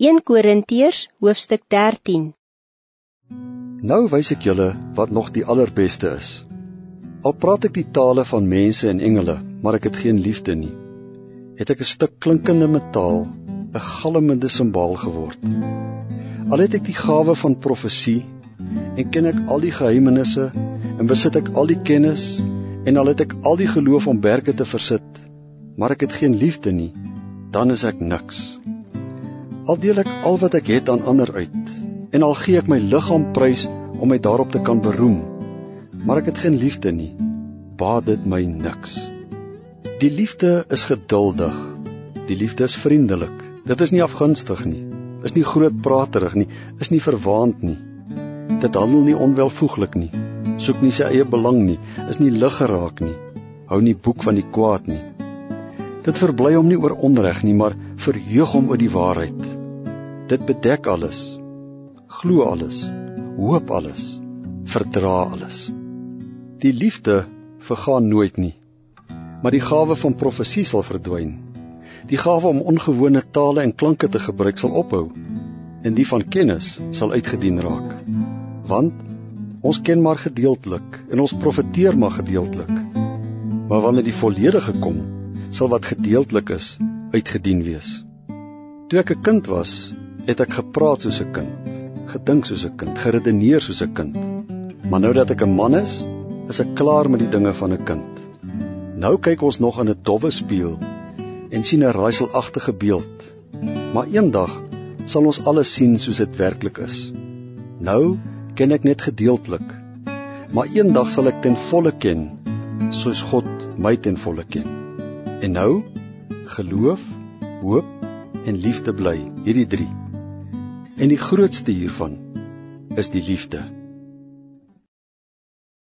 1 Korintiërs hoofstuk 13 Nou wys ek julle wat nog die allerbeste is. Al praat ek die tale van mense en engele, maar ek het geen liefde nie, het ek 'n stuk klinkende metaal, 'n galmende simbaal geword. Al het ek die gawe van profesie en ken ek al die geheimenisse en besit ek al die kennis en al het ek al die geloof om berge te versit, maar ek het geen liefde nie, dan is ek niks. Al deel ek al wat ek het aan ander uit en al gee ek my liggaam prys om my daarop te kan beroem, maar ek het geen liefde nie, baat dit my niks. Die liefde is geduldig. Die liefde is vriendelik. Dit is nie afgunstig nie. Is nie grootpraterig nie, is nie verwaand nie. Dit handel nie onwelvoeglik nie. Soek nie sy eie belang nie, is nie lig geraak nie. Hou nie boek van die kwaad nie. Dit verbly hom nie oor onreg nie, maar verheug hom oor die waarheid. Dit bedek alles. Glo alles. Hoop alles. Verdra alles. Die liefde vergaan nooit nie. Maar die gawe van profesie sal verdwyn. Die gawe om ongewone tale en klanke te gebruik sal ophou en die van kennis sal uitgedien raak. Want ons ken maar gedeeltelik en ons profeteer maar gedeeltelik. Maar wanneer die volledige kom, sal wat gedeeltelik is uitgedien wees. Toe ek 'n kind was, het ek gepraat soos 'n kind, gedink soos 'n kind, geredeneer soos 'n kind. Maar nou dat ek 'n man is, is ek klaar met die dinge van 'n kind. Nou kyk ons nog in 'n dowwe spieël en sien 'n raaiselagtige beeld. Maar eendag sal ons alles sien soos dit werklik is. Nou ken ek net gedeeltelik. Maar eendag sal ek ten volle ken soos God my ten volle ken. En nou geloof, hoop en liefde bly, hierdie 3. En die grootste hiervan is die liefde.